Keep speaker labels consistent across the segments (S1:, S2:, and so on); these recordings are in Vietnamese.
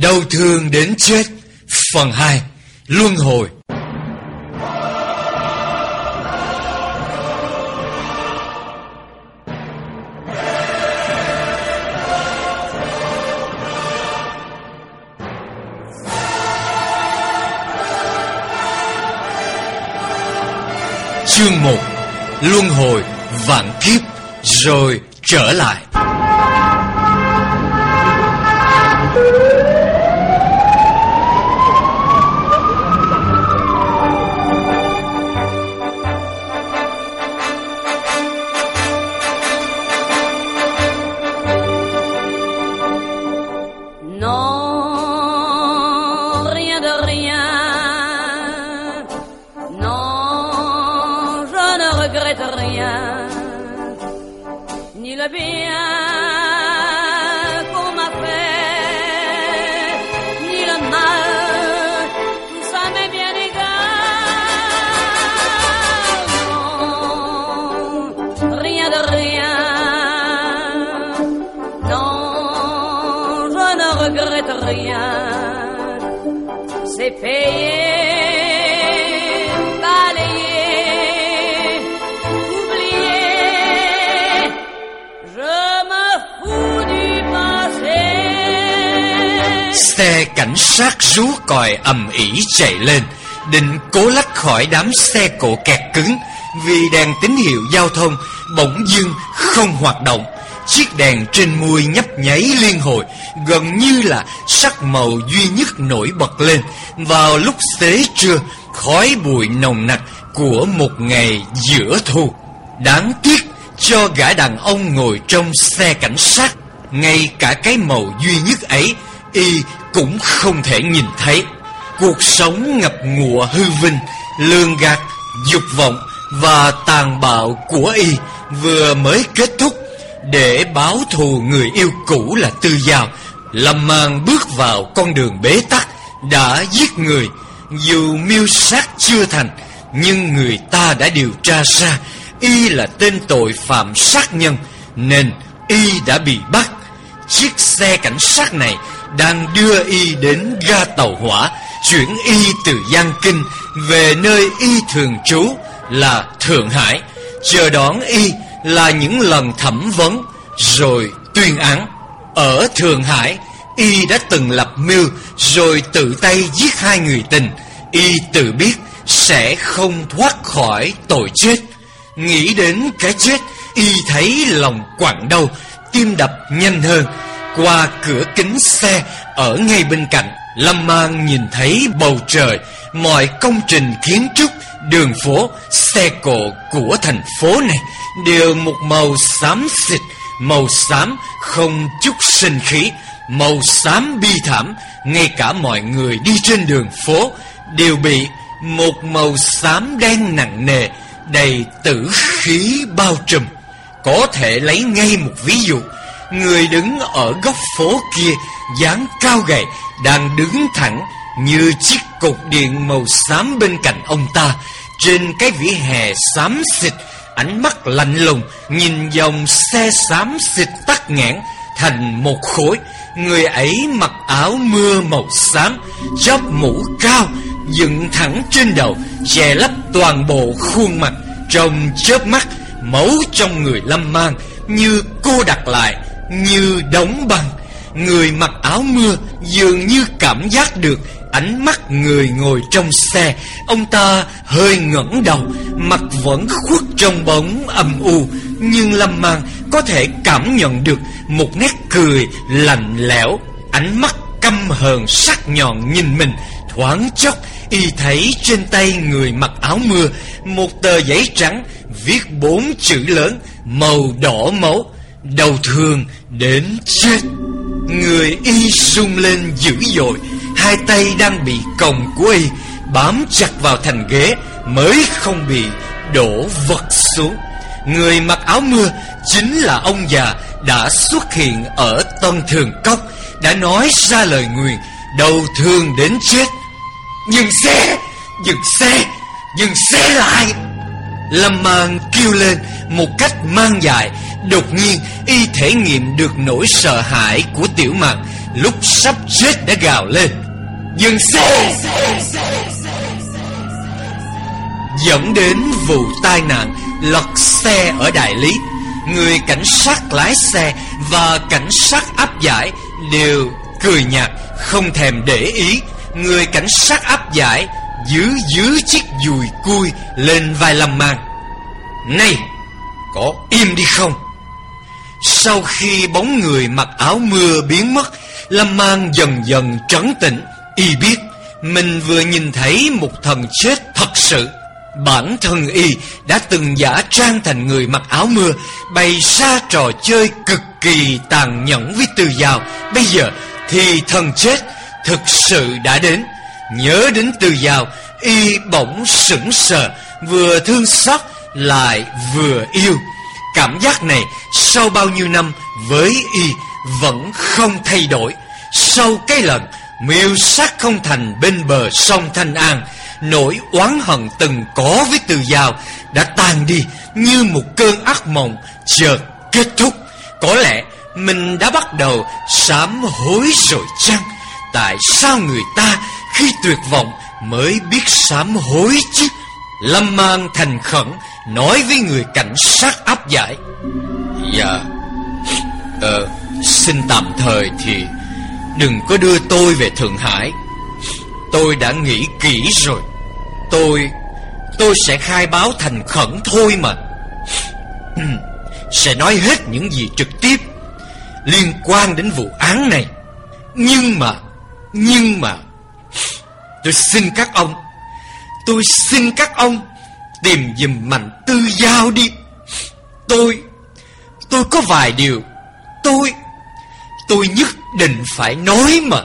S1: Đau thương đến chết. Phần 2 Luân hồi. Chương 1 Luân hồi vạn kiếp, Rồi trở lại. Cảnh sát rú còi ầm ĩ chạy lên, Định cố lách khỏi đám xe cộ kẹt cứng. Vì đèn tín hiệu giao thông bỗng dưng không hoạt động, Chiếc đèn trên mui nhấp nháy liên hồi, Gần như là sắc màu duy nhất nổi bật lên. Vào lúc xế trưa, Khói bụi nồng nặc của một ngày giữa thu. Đáng tiếc cho gã đàn ông ngồi trong xe cảnh sát, Ngay cả cái màu duy nhất ấy, Y cũng không thể nhìn thấy. Cuộc sống ngập ngụa hư vinh Lương gạt, dục vọng Và tàn bạo của Y Vừa mới kết thúc. Để báo thù người yêu cũ là Tư Giao Lâm mang bước vào con đường bế tắc Đã giết người. Dù miêu sát chưa thành Nhưng người ta đã điều tra ra Y là tên tội phạm sát nhân Nên Y đã bị bắt. Chiếc xe cảnh sát này đang đưa y đến ga tàu hỏa, chuyển y từ Giang Kinh về nơi y thường trú là Thượng Hải. Chờ đón y là những lần thẩm vấn rồi tuyên án. Ở Thượng Hải, y đã từng lập mưu rồi tự tay giết hai người tình. Y tự biết sẽ không thoát khỏi tội chết. Nghĩ đến cái chết, y thấy lòng quặn đau, tim đập nhanh hơn qua cửa kính xe ở ngay bên cạnh Lâm Mang nhìn thấy bầu trời. Mọi công trình kiến trúc Đường phố, xe cộ của thành phố này Đều một màu xám xịt Màu xám không chút sinh khí Màu xám bi thảm. Ngay cả mọi người đi trên đường phố Đều bị một màu xám đen nặng nề Đầy tử khí bao trùm. Có thể lấy ngay một ví dụ Người đứng ở góc phố kia, dáng cao gầy, Đang đứng thẳng như chiếc cột điện màu xám bên cạnh ông ta. Trên cái vỉa hè xám xịt, Ánh mắt lạnh lùng, Nhìn dòng xe xám xịt tắt nghẽn Thành một khối. Người ấy mặc áo mưa màu xám, Chóp mũ cao, Dựng thẳng trên đầu, Che lấp toàn bộ khuôn mặt. Trong chớp mắt, Máu trong người lâm mang, Như cô đặt lại như đóng băng, Người mặc áo mưa dường như cảm giác được ánh mắt người ngồi trong xe. Ông ta hơi ngẩng đầu, Mặt vẫn khuất trong bóng âm u, Nhưng Lâm Mang có thể cảm nhận được Một nét cười lạnh lẽo, Ánh mắt căm hờn sắc nhọn nhìn mình. Thoáng chốc, Y thấy trên tay người mặc áo mưa Một tờ giấy trắng Viết bốn chữ lớn, Màu đỏ máu. Đau thương đến chết. Người y sung lên dữ dội, Hai tay đang bị còng của y Bám chặt vào thành ghế Mới không bị đổ vật xuống. Người mặc áo mưa Chính là ông già Đã xuất hiện ở Tân Thường Cốc, Đã nói ra lời nguyền, Đau thương đến chết. Dừng xe Dừng xe Dừng xe lại. Lâm mang kêu lên Một cách mang dài Đột nhiên, y thể nghiệm được nỗi sợ hãi của tiểu mặt lúc sắp chết đã gào lên. Dừng xe! Dẫn đến vụ tai nạn, lật xe ở Đại Lý. Người cảnh sát lái xe và cảnh sát áp giải đều cười nhạt, không thèm để ý. Người cảnh sát áp giải giữ giữ chiếc dùi cui lên vai Lâm Mang. Này, có im đi không? Sau khi bóng người mặc áo mưa biến mất, Lâm Mang dần dần trấn tĩnh. Y biết, mình vừa nhìn thấy một thần chết thật sự. Bản thân y đã từng giả trang thành người mặc áo mưa, Bày ra trò chơi cực kỳ tàn nhẫn với từ Giao. Bây giờ thì thần chết thực sự đã đến. Nhớ đến từ Giao, Y bỗng sững sờ, Vừa thương xót lại vừa yêu. Cảm giác này sau bao nhiêu năm với Y vẫn không thay đổi. Sau cái lần miêu sát không thành bên bờ sông Thanh An, Nỗi oán hận từng có với Từ Giao Đã tan đi như một cơn ác mộng chợt kết thúc. Có lẽ mình đã bắt đầu sám hối rồi chăng? Tại sao người ta khi tuyệt vọng mới biết sám hối chứ? Lâm mang thành khẩn Nói với người cảnh sát áp giải. Dạ. Ờ Xin tạm thời thì Đừng có đưa tôi về Thượng Hải. Tôi đã nghĩ kỹ rồi. Tôi Tôi sẽ khai báo thành khẩn thôi mà. Sẽ nói hết những gì trực tiếp Liên quan đến vụ án này. Nhưng mà Nhưng mà, Tôi xin các ông, Tôi xin các ông Tìm dùm mạnh tư giao đi. Tôi Tôi có vài điều Tôi Tôi nhất định phải nói mà.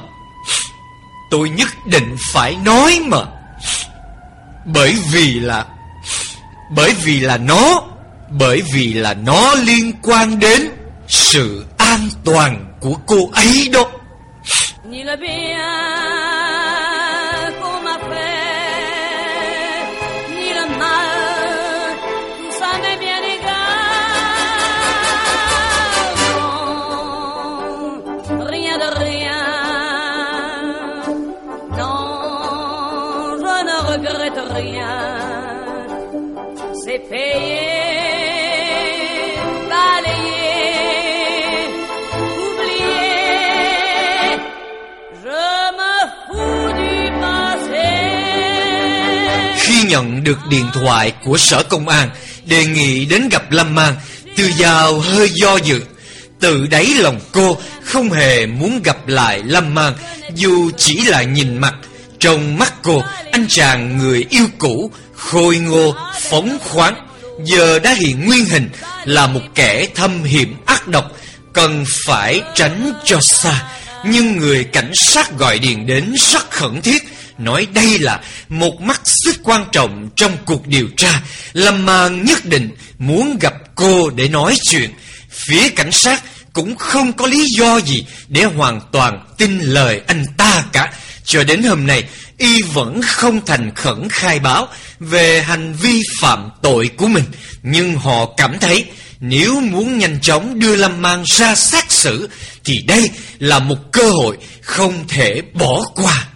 S1: Tôi nhất định phải nói mà. Bởi vì là, Bởi vì là nó, Bởi vì là nó liên quan đến Sự an toàn của cô ấy đó. Nhận được điện thoại của sở công an Đề nghị đến gặp Lâm Mang. Từ Giao hơi do dự Tự đáy lòng cô không hề muốn gặp lại Lâm Mang Dù chỉ là nhìn mặt. Trong mắt cô Anh chàng người yêu cũ Khôi ngô, phóng khoáng Giờ đã hiện nguyên hình Là một kẻ thâm hiểm ác độc Cần phải tránh cho xa. Nhưng người cảnh sát gọi điện đến rất khẩn thiết Nói đây là một mắt xích quan trọng trong cuộc điều tra Lâm Mang nhất định muốn gặp cô để nói chuyện. Phía cảnh sát cũng không có lý do gì để hoàn toàn tin lời anh ta cả. Cho đến hôm nay, y vẫn không thành khẩn khai báo về hành vi phạm tội của mình. Nhưng họ cảm thấy nếu muốn nhanh chóng đưa Lâm Mang ra xét xử, Thì đây là một cơ hội không thể bỏ qua.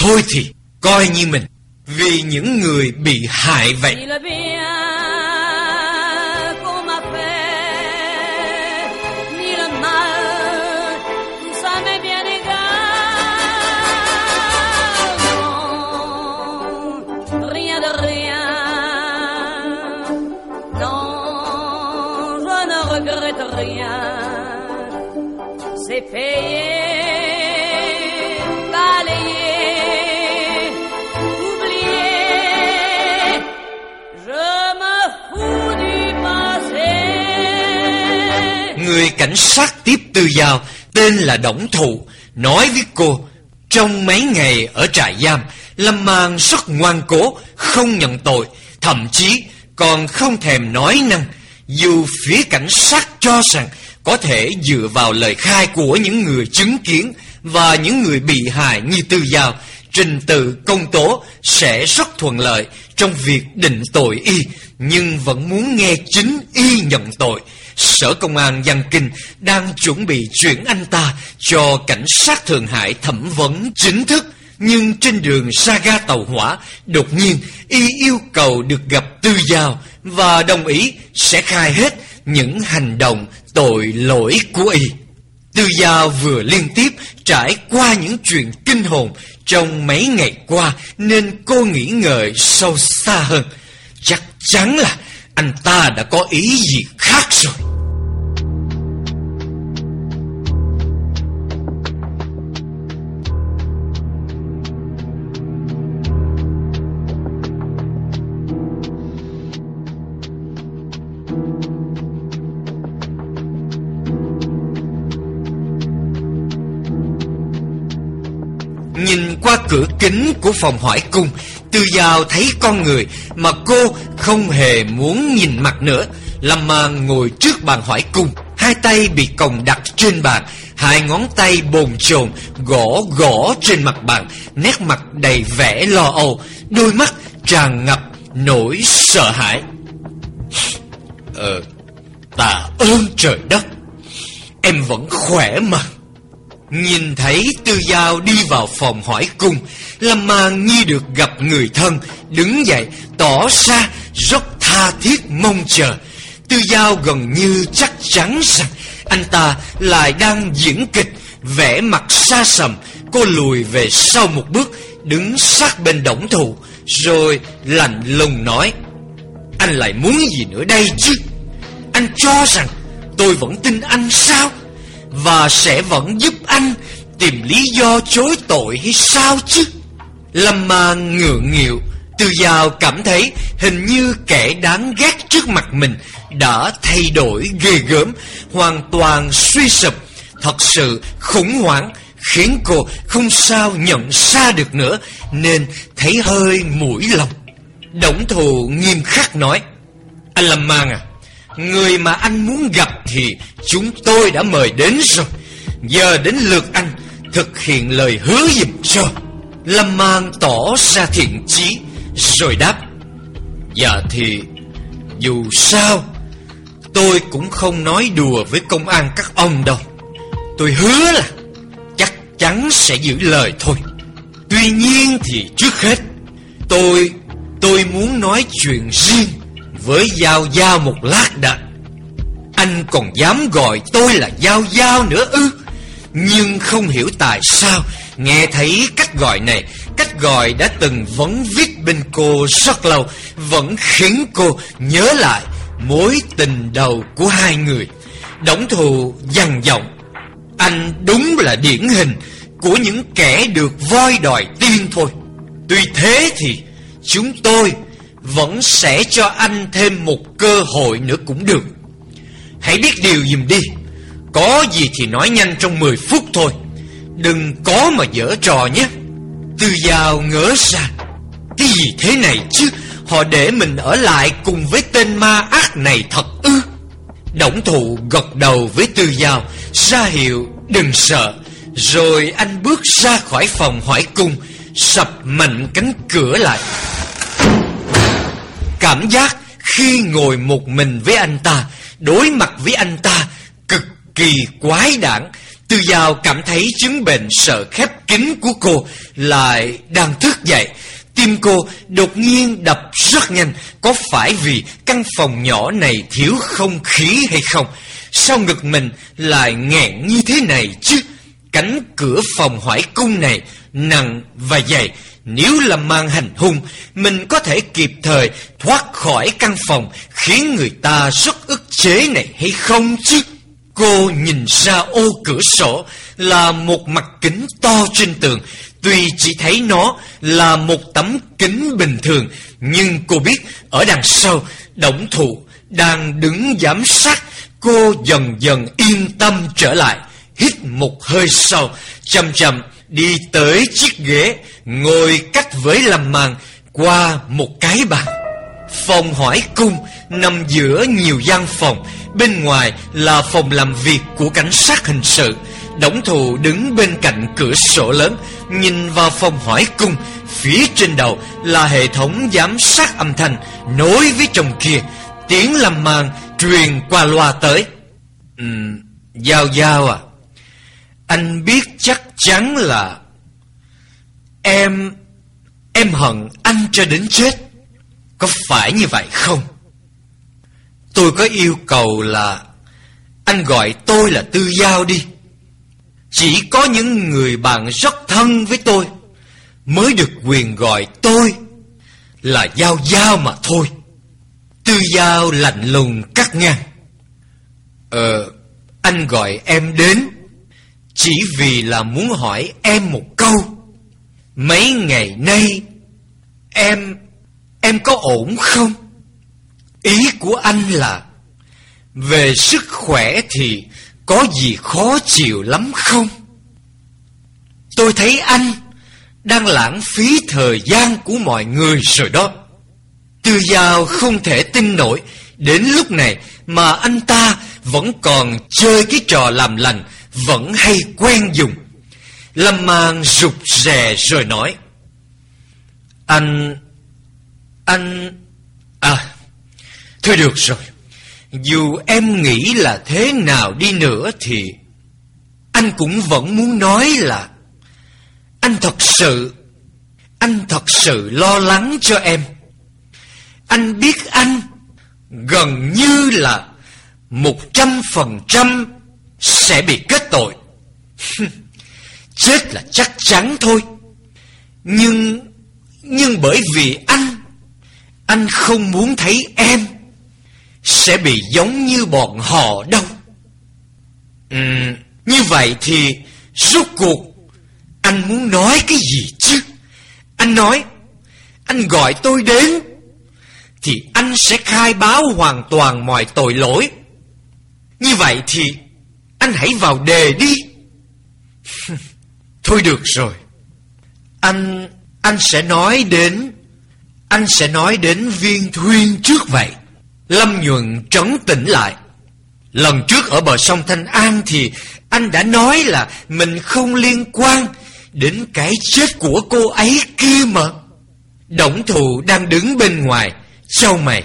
S1: Thôi thì coi như mình Vì những người bị hại vậy.
S2: C'est payé,
S1: Người cảnh sát tiếp tư giao tên là Đổng Thụ nói với cô trong mấy ngày ở trại giam Lâm Mang rất ngoan cố không nhận tội thậm chí còn không thèm nói năng dù phía cảnh sát cho rằng có thể dựa vào lời khai của những người chứng kiến và những người bị hại như Tư Giao, trình tự công tố sẽ rất thuận lợi trong việc định tội y, nhưng vẫn muốn nghe chính y nhận tội. Sở Công an Giang Kinh đang chuẩn bị chuyển anh ta cho cảnh sát Thượng Hải thẩm vấn chính thức. Nhưng trên đường ra ga tàu hỏa, đột nhiên y yêu cầu được gặp Tư Giao và đồng ý sẽ khai hết những hành động tội lỗi của y. Tư Giao vừa liên tiếp trải qua những chuyện kinh hồn trong mấy ngày qua nên cô nghĩ ngợi sâu xa hơn. Chắc chắn là anh ta đã có ý gì khác rồi. Nhìn qua cửa kính của phòng hỏi cung Tư Giao thấy con người Mà cô không hề muốn nhìn mặt nữa. Lâm mang ngồi trước bàn hỏi cung. Hai tay bị còng đặt trên bàn, Hai ngón tay bồn chồn, Gõ gõ trên mặt bàn, Nét mặt đầy vẻ lo âu, Đôi mắt tràn ngập nỗi sợ hãi. Ờ Tạ ơn trời đất, Em vẫn khỏe mà. Nhìn thấy Tư Giao đi vào phòng hỏi cung, Lâm Mang như được gặp người thân, Đứng dậy, tỏ ra rất tha thiết mong chờ. Tư Giao gần như chắc chắn rằng Anh ta lại đang diễn kịch Vẽ mặt xa sầm. Cô lùi về sau một bước, Đứng sát bên đổng thụ Rồi lạnh lùng nói, Anh lại muốn gì nữa đây chứ? Anh cho rằng tôi vẫn tin anh sao? Và sẽ vẫn giúp anh tìm lý do chối tội hay sao chứ? Lâm mang ngượng nghịu, Từ giàu cảm thấy hình như kẻ đáng ghét trước mặt mình đã thay đổi ghê gớm, hoàn toàn suy sụp, thật sự khủng hoảng, khiến cô không sao nhận ra được nữa, nên thấy hơi mũi lòng. Đổng thù nghiêm khắc nói, Anh Lâm Mang à, Người mà anh muốn gặp thì chúng tôi đã mời đến rồi. Giờ đến lượt anh thực hiện lời hứa giùm cho. Lâm Mang tỏ ra thiện chí, Rồi đáp. Dạ thì, dù sao, Tôi cũng không nói đùa với công an các ông đâu. Tôi hứa là Chắc chắn sẽ giữ lời thôi. Tuy nhiên thì trước hết, Tôi Tôi muốn nói chuyện riêng với Giao Giao một lát đã. Anh còn dám gọi tôi là Giao Giao nữa ư? Nhưng không hiểu tại sao, Nghe thấy cách gọi này, Cách gọi đã từng vấn viết bên cô rất lâu, Vẫn khiến cô nhớ lại Mối tình đầu của hai người. Đổng thù dằn giọng, Anh đúng là điển hình Của những kẻ được voi đòi tiên thôi. Tuy thế thì Chúng tôi vẫn sẽ cho anh thêm một cơ hội nữa cũng được. Hãy biết điều dùm đi. Có gì thì nói nhanh trong 10 phút thôi. Đừng có mà dở trò nhé. Tư Giao ngỡ ra, Cái gì thế này chứ? Họ để mình ở lại cùng với tên ma ác này thật ư? Đổng thụ gật đầu với Tư Giao, ra hiệu, đừng sợ. Rồi anh bước ra khỏi phòng hỏi cung, Sập mạnh cánh cửa lại. Cảm giác khi ngồi một mình với anh ta, Đối mặt với anh ta Cực kỳ quái đản. Tư Giao cảm thấy chứng bệnh sợ khép kín của cô Lại đang thức dậy. Tim cô đột nhiên đập rất nhanh, Có phải vì căn phòng nhỏ này thiếu không khí hay không? Sao ngực mình lại nghẹn như thế này chứ? Cánh cửa phòng hỏi cung này nặng và dày nếu là mang hành hung, mình có thể kịp thời thoát khỏi căn phòng khiến người ta rất ức chế này hay không chứ? Cô nhìn ra ô cửa sổ là một mặt kính to trên tường. Tuy chỉ thấy nó là một tấm kính bình thường, nhưng cô biết ở đằng sau, động thụ đang đứng giám sát. Cô dần dần yên tâm trở lại, hít một hơi sâu, chậm chậm đi tới chiếc ghế, ngồi cách với Lâm màn qua một cái bàn. Phòng hỏi cung nằm giữa nhiều gian phòng, bên ngoài là phòng làm việc của cảnh sát hình sự. Đổng thù đứng bên cạnh cửa sổ lớn, nhìn vào phòng hỏi cung, phía trên đầu là hệ thống giám sát âm thanh nối với chồng kia. Tiếng Lâm màn Truyền qua loa tới ừ, Giao Giao à anh biết chắc chắn là Em Em hận anh cho đến chết. Có phải như vậy không? Tôi có yêu cầu là Anh gọi tôi là Tư Giao đi. Chỉ có những người bạn rất thân với tôi Mới được quyền gọi tôi Là Giao Giao mà thôi. Tư Giao lạnh lùng cắt ngang. Ờ Anh gọi em đến. Chỉ vì là muốn hỏi em một câu. Mấy ngày nay, Em Em có ổn không? Ý của anh là, Về sức khỏe thì Có gì khó chịu lắm không? Tôi thấy anh Đang lãng phí thời gian của mọi người rồi đó. Tư Giao không thể tin nổi Đến lúc này mà anh ta vẫn còn chơi cái trò làm lành vẫn hay quen dùng. Lâm mang rụt rè rồi nói, Anh... Anh... À... Thôi được rồi. Dù em nghĩ là thế nào đi nữa thì Anh cũng vẫn muốn nói là Anh thật sự, Anh thật sự lo lắng cho em. Anh biết anh Gần như là Một trăm phần trăm sẽ bị kết tội. Chết là chắc chắn thôi. Nhưng Nhưng bởi vì anh Anh không muốn thấy em Sẽ bị giống như bọn họ đâu. Ừ, Như vậy thì Rốt cuộc Anh muốn nói cái gì chứ? Anh nói Anh gọi tôi đến Thì anh sẽ khai báo hoàn toàn mọi tội lỗi. Như vậy thì anh hãy vào đề đi. Thôi được rồi. Anh Anh sẽ nói đến, Anh sẽ nói đến viên thuyên trước vậy. Lâm nhuận trấn tĩnh lại. Lần trước ở bờ sông Thanh An thì Anh đã nói là Mình không liên quan Đến cái chết của cô ấy kia mà. Động thù đang đứng bên ngoài Châu mày,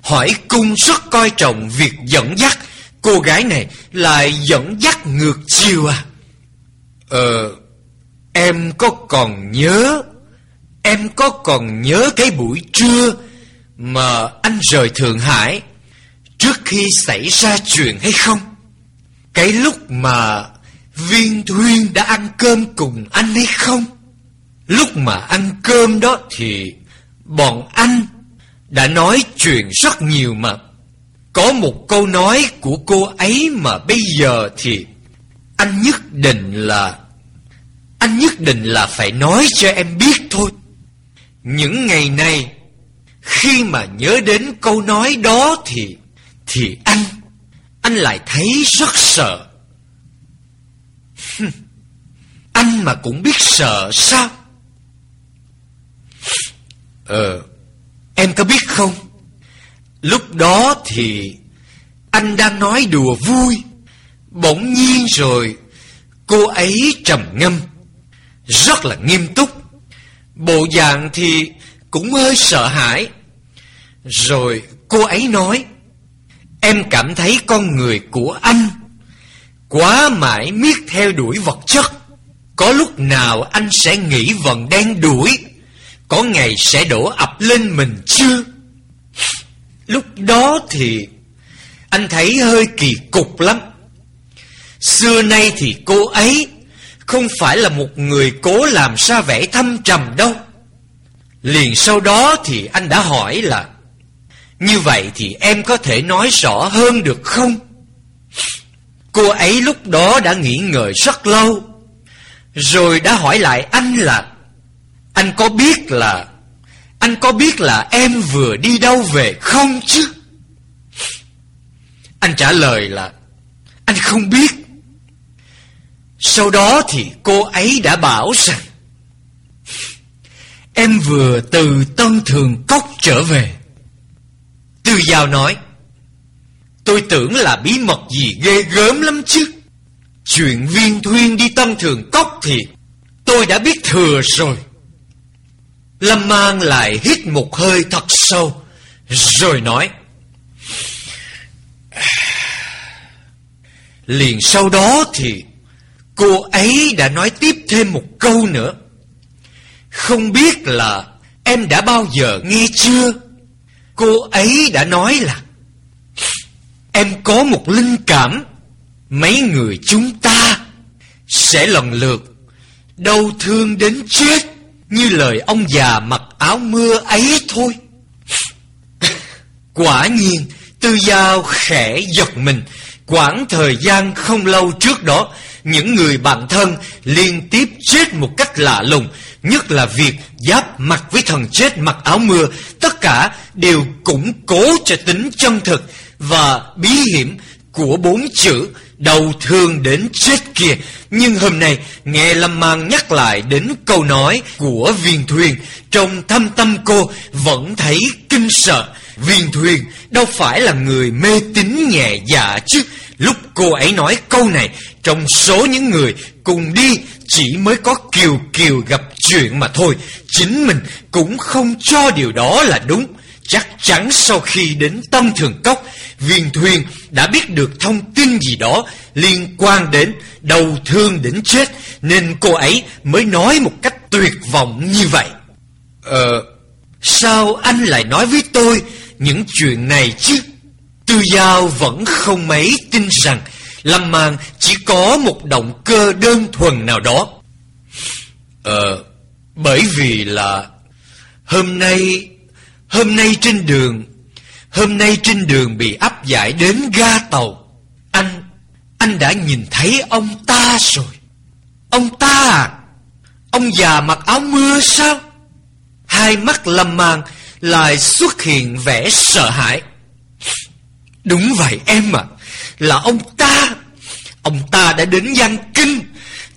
S1: Hỏi cung rất coi trọng việc dẫn dắt Cô gái này lại dẫn dắt ngược chiều à? Ờ Em có còn nhớ, Em có còn nhớ cái buổi trưa Mà anh rời Thượng Hải Trước khi xảy ra chuyện hay không? Cái lúc mà Viên Thuyên đã ăn cơm cùng anh hay không? Lúc mà ăn cơm đó thì Bọn anh Đã nói chuyện rất nhiều mà. Có một câu nói của cô ấy mà bây giờ thì Anh nhất định là, anh nhất định là phải nói cho em biết thôi. Những ngày này, Khi mà nhớ đến câu nói đó thì Thì anh Anh lại thấy rất sợ. Anh mà cũng biết sợ sao? Ờ Em có biết không? Lúc đó thì Anh đang nói đùa vui Bỗng nhiên rồi Cô ấy trầm ngâm rất là nghiêm túc. Bộ dạng thì cũng hơi sợ hãi. Rồi cô ấy nói, em cảm thấy con người của anh quá mãi miết theo đuổi vật chất. Có lúc nào anh sẽ nghĩ vần đen đuổi, có ngày sẽ đổ ập lên mình chưa? Lúc đó thì anh thấy hơi kỳ cục lắm. Xưa nay thì cô ấy không phải là một người cố làm ra vẻ thâm trầm đâu. Liền sau đó thì anh đã hỏi là, Như vậy thì em có thể nói rõ hơn được không? Cô ấy lúc đó đã nghĩ ngợi rất lâu, Rồi đã hỏi lại anh là, Anh có biết là anh có biết là em vừa đi đâu về không chứ? Anh trả lời là, Anh không biết. Sau đó thì cô ấy đã bảo rằng, Em vừa từ Tân Thường Cốc trở về. Tư Giao nói, Tôi tưởng là bí mật gì ghê gớm lắm chứ. Chuyện viên thuyên đi Tân Thường Cốc thì Tôi đã biết thừa rồi. Lâm Mang lại hít một hơi thật sâu, Rồi nói, Liền sau đó thì cô ấy đã nói tiếp thêm một câu nữa. Không biết là em đã bao giờ nghe chưa? Cô ấy đã nói là, Em có một linh cảm, Mấy người chúng ta Sẽ lần lượt Đau thương đến chết như lời ông già mặc áo mưa ấy thôi. Quả nhiên, Tư Giao khẽ giật mình. Quãng thời gian không lâu trước đó, Những người bạn thân liên tiếp chết một cách lạ lùng, Nhất là việc giáp mặt với thần chết mặc áo mưa. Tất cả đều củng cố cho tính chân thực Và bí hiểm của bốn chữ. Đầu thương đến chết kia. Nhưng hôm nay, nghe Lâm Mang nhắc lại đến câu nói của viên thuyền, Trong thâm tâm cô vẫn thấy kinh sợ. Viên thuyền, đâu phải là người mê tín nhẹ dạ chứ? Lúc cô ấy nói câu này, Trong số những người cùng đi Chỉ mới có Kiều Kiều gặp chuyện mà thôi. Chính mình cũng không cho điều đó là đúng. Chắc chắn sau khi đến Tâm Thường Cốc Viên Thuyền đã biết được thông tin gì đó Liên quan đến đầu thương đến chết Nên cô ấy mới nói một cách tuyệt vọng như vậy. Ờ Sao anh lại nói với tôi những chuyện này chứ? Tư Giao vẫn không mấy tin rằng Lâm Mang chỉ có một động cơ đơn thuần nào đó. Ờ Bởi vì là Hôm nay Hôm nay trên đường, Hôm nay trên đường bị áp giải đến ga tàu. Anh Anh đã nhìn thấy ông ta rồi. Ông ta à Ông già mặc áo mưa sao? Hai mắt lâm màng Lại xuất hiện vẻ sợ hãi. Đúng vậy em à Là ông ta. Ông ta đã đến Giang Kinh.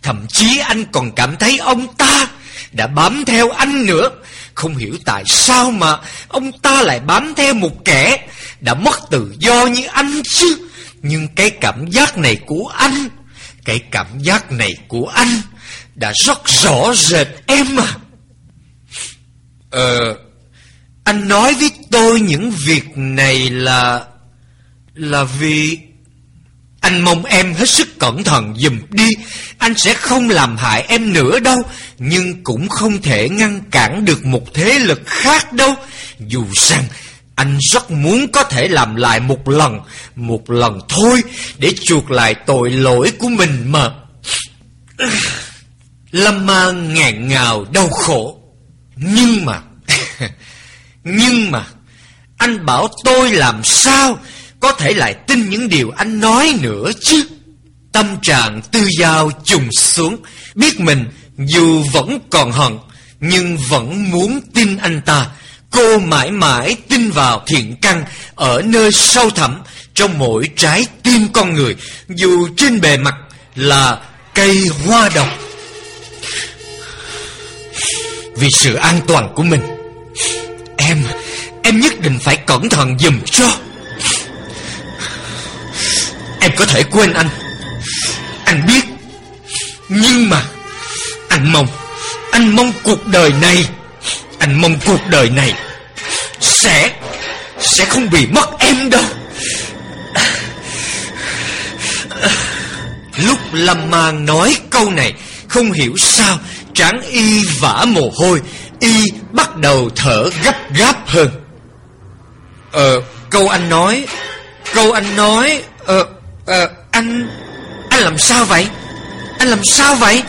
S1: Thậm chí anh còn cảm thấy ông ta Đã bám theo anh nữa. Không hiểu tại sao mà Ông ta lại bám theo một kẻ Đã mất tự do như anh chứ. Nhưng cái cảm giác này của anh, Cái cảm giác này của anh Đã rất rõ rệt em à. Ờ Anh nói với tôi những việc này là Là vì anh mong em hết sức cẩn thận dùm đi. Anh sẽ không làm hại em nữa đâu, Nhưng cũng không thể ngăn cản được một thế lực khác đâu. Dù rằng anh rất muốn có thể làm lại một lần Một lần thôi, Để chuộc lại tội lỗi của mình mà. Lâm Ma ngẹn ngào đau khổ. Nhưng mà Nhưng mà, Anh bảo tôi làm sao? Có thể lại tin những điều anh nói nữa chứ? Tâm trạng tư giao trùng xuống. Biết mình dù vẫn còn hận, Nhưng vẫn muốn tin anh ta. Cô mãi mãi tin vào thiện căn Ở nơi sâu thẳm Trong mỗi trái tim con người, Dù trên bề mặt là cây hoa độc. Vì sự an toàn của mình, Em Em nhất định phải cẩn thận dùm cho có thể quên anh. Anh biết. Nhưng mà, Anh mong Anh mong cuộc đời này, Anh mong cuộc đời này Sẽ Sẽ không bị mất em đâu. Lúc Lâm Mang nói câu này, Không hiểu sao Tráng y vã mồ hôi, Y bắt đầu thở gấp gáp hơn. Ờ Câu anh nói, Câu anh nói Ờ Ờ Anh Anh làm sao vậy? Anh làm sao vậy?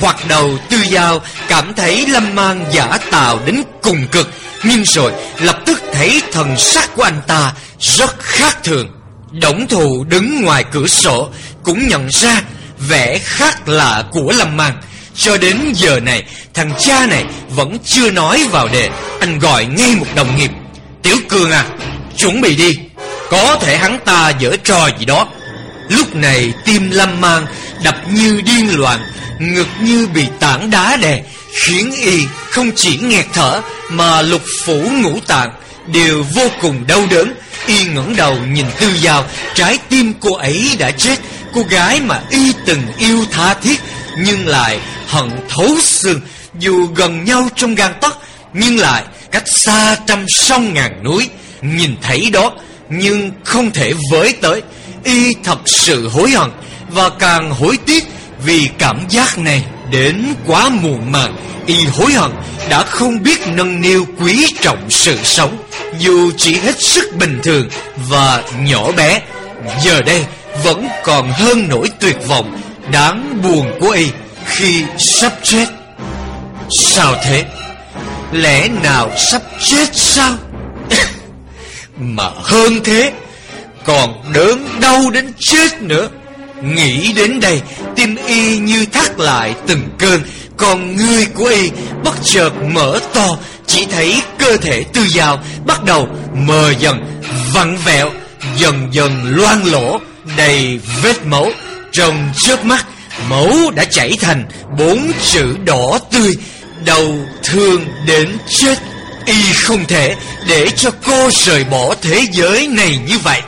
S1: Hoặc đầu tư giao, Cảm thấy lâm mang giả tạo đến cùng cực. Nhưng rồi, lập tức thấy thần sắc của anh ta Rất khác thường. Đổng thù đứng ngoài cửa sổ, Cũng nhận ra vẻ khác lạ của lâm mang. Cho đến giờ này, Thằng cha này vẫn chưa nói vào đề. Anh gọi ngay một đồng nghiệp. Tiểu Cường à Chuẩn bị đi. Có thể hắn ta dở trò gì đó. Lúc này tim Lâm Mang Đập như điên loạn, Ngực như bị tảng đá đè. Khiến y không chỉ nghẹt thở, Mà lục phủ ngũ tạng Đều vô cùng đau đớn. Y ngẩng đầu nhìn Tư dao, Trái tim cô ấy đã chết. Cô gái mà y từng yêu tha thiết, Nhưng lại hận thấu xương. Dù gần nhau trong gan tấc, Nhưng lại cách xa trăm sông ngàn núi. Nhìn thấy đó nhưng không thể với tới Y thật sự hối hận Và càng hối tiếc Vì cảm giác này đến quá muộn màng Y hối hận đã không biết nâng niu quý trọng sự sống, Dù chỉ hết sức bình thường và nhỏ bé Giờ đây vẫn còn hơn nỗi tuyệt vọng, Đáng buồn của Y khi sắp chết Sao thế? Lẽ nào sắp chết sao? Mà hơn thế, Còn đớn đau đến chết nữa. Nghĩ đến đây, Tim y như thắt lại từng cơn. Còn người của y bất chợt mở to, Chỉ thấy cơ thể tư dao Bắt đầu mờ dần, Vặn vẹo, Dần dần loang lỗ Đầy vết máu. Trong chớp mắt, Máu đã chảy thành bốn chữ đỏ tươi. Đầu thương đến chết Y không thể để cho cô rời bỏ thế giới này như vậy.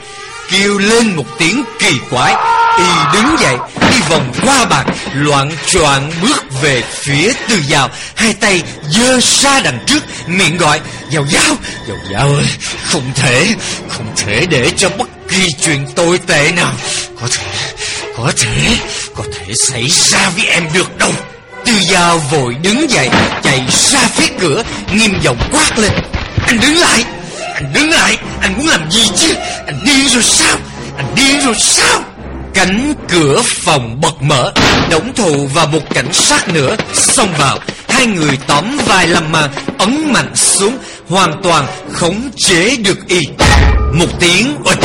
S1: Kêu lên một tiếng kỳ quái. Y đứng dậy, Đi vòng qua bàn, Loạn choạng bước về phía tư dao Hai tay giơ ra đằng trước, Miệng gọi Dào dao Dào dao ơi, Không thể Không thể để cho bất kỳ chuyện tồi tệ nào Có thể Có thể Có thể xảy ra với em được đâu. Tư Giao vội đứng dậy, Chạy ra phía cửa, Nghiêm giọng quát lên anh đứng lại. Anh đứng lại. Anh muốn làm gì chứ? Anh điên rồi sao? Anh điên rồi sao? Cánh cửa phòng bật mở. Đổng thù và một cảnh sát nữa Xông vào. Hai người tóm vai Lâm Mang Ấn mạnh xuống, Hoàn toàn khống chế được y. Một tiếng oịch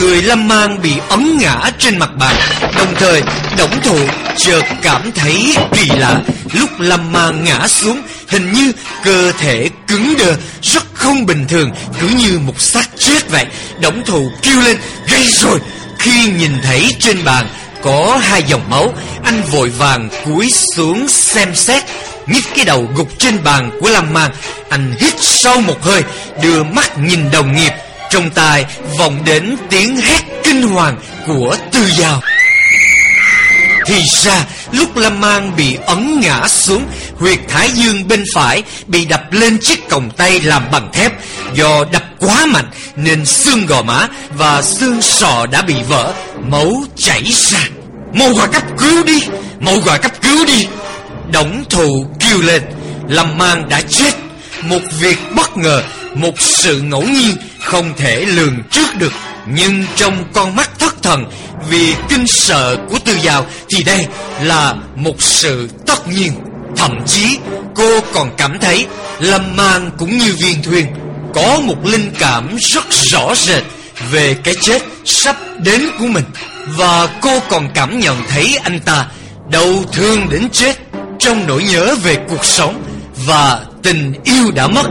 S1: Người Lâm Mang bị ấn ngã trên mặt bàn. Đồng thời Đổng Thụ chợt cảm thấy kỳ lạ. Lúc Lâm Mang ngã xuống Hình như cơ thể cứng đờ, Rất không bình thường, Cứ như một xác chết vậy. Đổng thù kêu lên, Gây rồi. Khi nhìn thấy trên bàn có hai dòng máu, Anh vội vàng cúi xuống xem xét, nhích cái đầu gục trên bàn của Lâm Mang. Anh hít sâu một hơi, Đưa mắt nhìn đồng nghiệp. Trong tai vọng đến tiếng hét kinh hoàng của Tư Giao. Thì ra lúc Lâm Mang bị ấn ngã xuống, Huyệt thái dương bên phải bị đập lên chiếc còng tay làm bằng thép. Do đập quá mạnh nên xương gò má và xương sọ đã bị vỡ, Máu chảy ra. Mau gọi cấp cứu đi, Mau gọi cấp cứu đi. Đổng thù kêu lên, Lâm Mang đã chết. Một việc bất ngờ, Một sự ngẫu nhiên không thể lường trước được. Nhưng trong con mắt thất thần. Vì kinh sợ của tư giàu Thì đây là một sự tất nhiên. Thậm chí, cô còn cảm thấy Lâm mang cũng như viên thuyền, Có một linh cảm rất rõ rệt Về cái chết sắp đến của mình. Và cô còn cảm nhận thấy anh ta Đau thương đến chết Trong nỗi nhớ về cuộc sống Và tình yêu đã mất.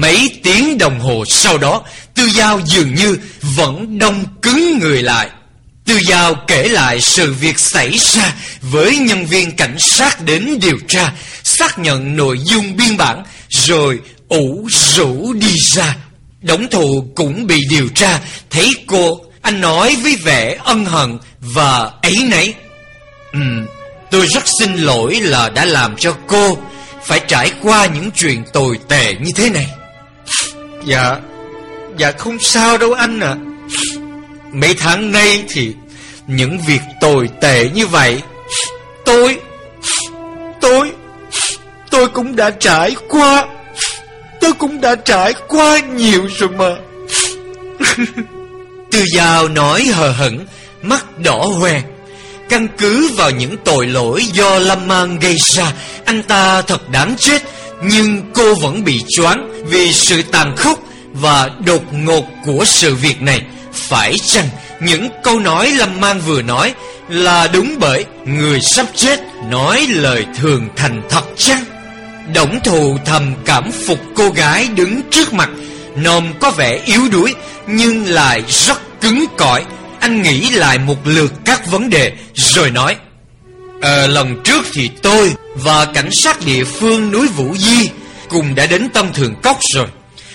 S1: Mấy tiếng đồng hồ sau đó Tư Giao dường như vẫn đông cứng người lại Tư Giao kể lại sự việc xảy ra với nhân viên cảnh sát đến điều tra, xác nhận nội dung biên bản, rồi ủ rũ đi ra. đống thụ cũng bị điều tra, thấy cô, anh nói với vẻ ân hận và ấy nấy. Ừm, tôi rất xin lỗi là đã làm cho cô phải trải qua những chuyện tồi tệ như thế này. Dạ Dạ không sao đâu anh ạ. À. Mấy tháng nay thì Những việc tồi tệ như vậy, Tôi Tôi Tôi cũng đã trải qua. Tôi cũng đã trải qua nhiều rồi mà. Tư Giao nói hờ hững, Mắt đỏ hoe. Căn cứ vào những tội lỗi do Lâm Mang gây ra, Anh ta thật đáng chết nhưng cô vẫn bị choáng vì sự tàn khốc và đột ngột của sự việc này. Phải chăng những câu nói Lâm man vừa nói là đúng bởi người sắp chết nói lời thường thành thật chăng? Đổng thù thầm cảm phục cô gái đứng trước mặt, nôm có vẻ yếu đuối nhưng lại rất cứng cỏi. Anh nghĩ lại một lượt các vấn đề rồi nói: à, lần trước thì tôi và cảnh sát địa phương núi Vũ Di cùng đã đến Tâm Thường Cốc rồi.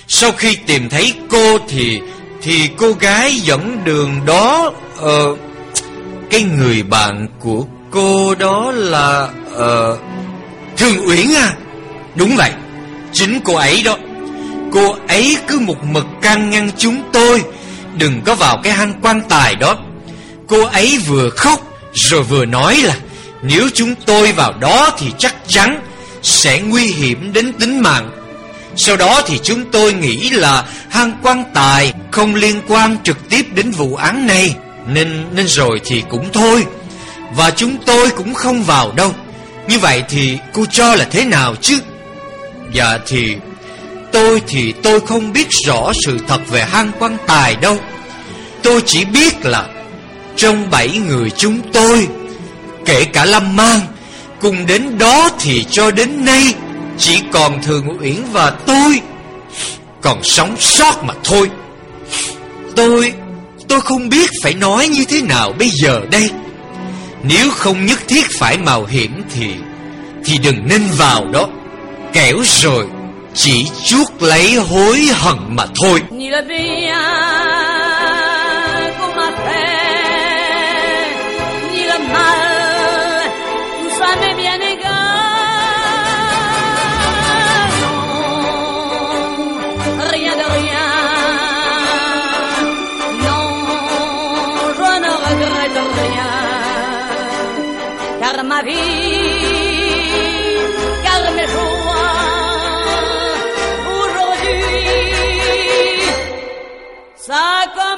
S1: Sau khi tìm thấy cô thì thì cô gái dẫn đường đó ờ cái người bạn của cô đó là ờ Thường Uyển à? Đúng vậy, chính cô ấy đó. Cô ấy cứ một mực can ngăn chúng tôi Đừng có vào cái hang quan tài đó Cô ấy vừa khóc Rồi vừa nói là nếu chúng tôi vào đó thì chắc chắn Sẽ nguy hiểm đến tính mạng. Sau đó thì chúng tôi nghĩ là hang quan tài không liên quan trực tiếp đến vụ án này, Nên nên rồi thì cũng thôi. Và chúng tôi cũng không vào đâu. Như vậy thì cô cho là thế nào chứ? Dạ thì Tôi thì tôi không biết rõ sự thật về hang quan tài đâu. Tôi chỉ biết là Trong bảy người chúng tôi Kể cả Lâm Mang, Cùng đến đó thì cho đến nay, Chỉ còn Thường Uyển và tôi Còn sống sót mà thôi. Tôi Tôi không biết phải nói như thế nào bây giờ đây. Nếu không nhất thiết phải mạo hiểm thì Thì đừng nên vào đó. Kẻo rồi, Chỉ chuốt lấy hối hận mà thôi.
S2: Saca